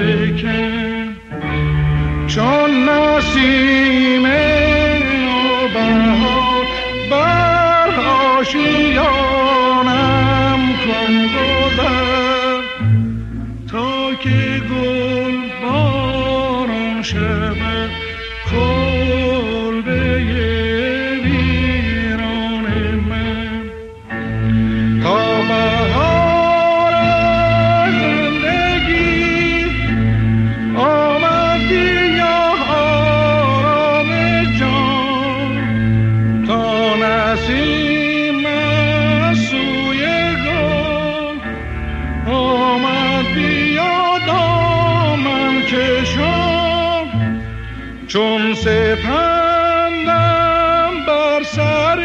African. چون سپندم بر سر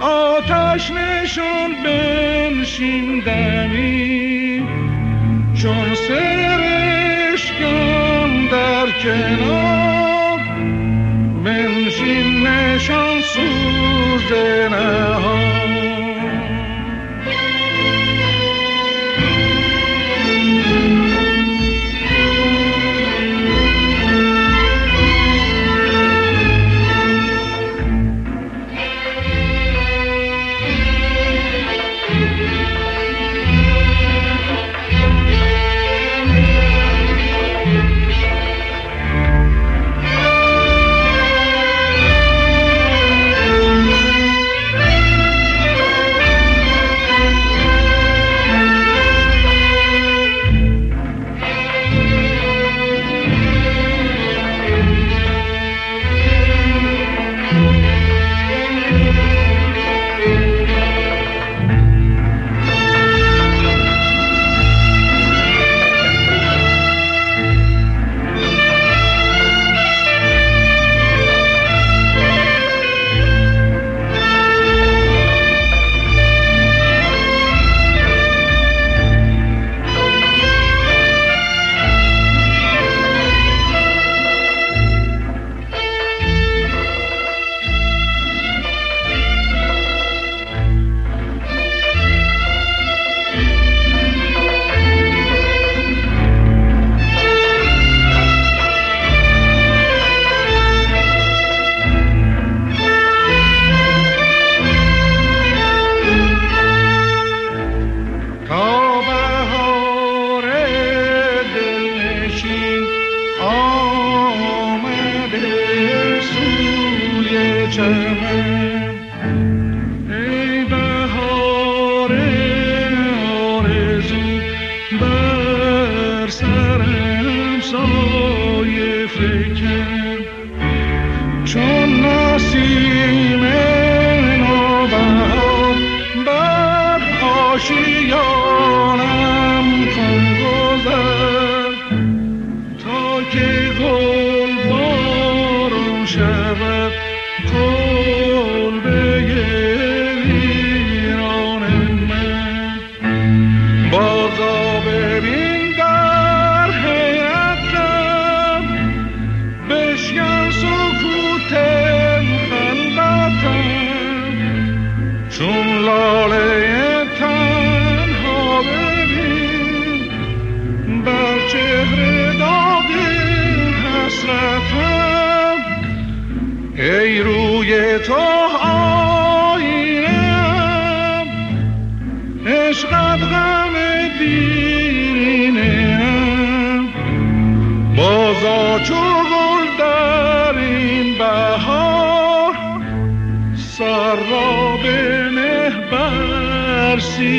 آتش نشون بنشیندمی چون سرشکم در کنار منشین نشان سوز ها ای بهار آرزو بر سرم سایه چون نسیم ای روی تو آینم عشقت غم دیرینم. بازا چو گل در این بهار سر را به نه برسینم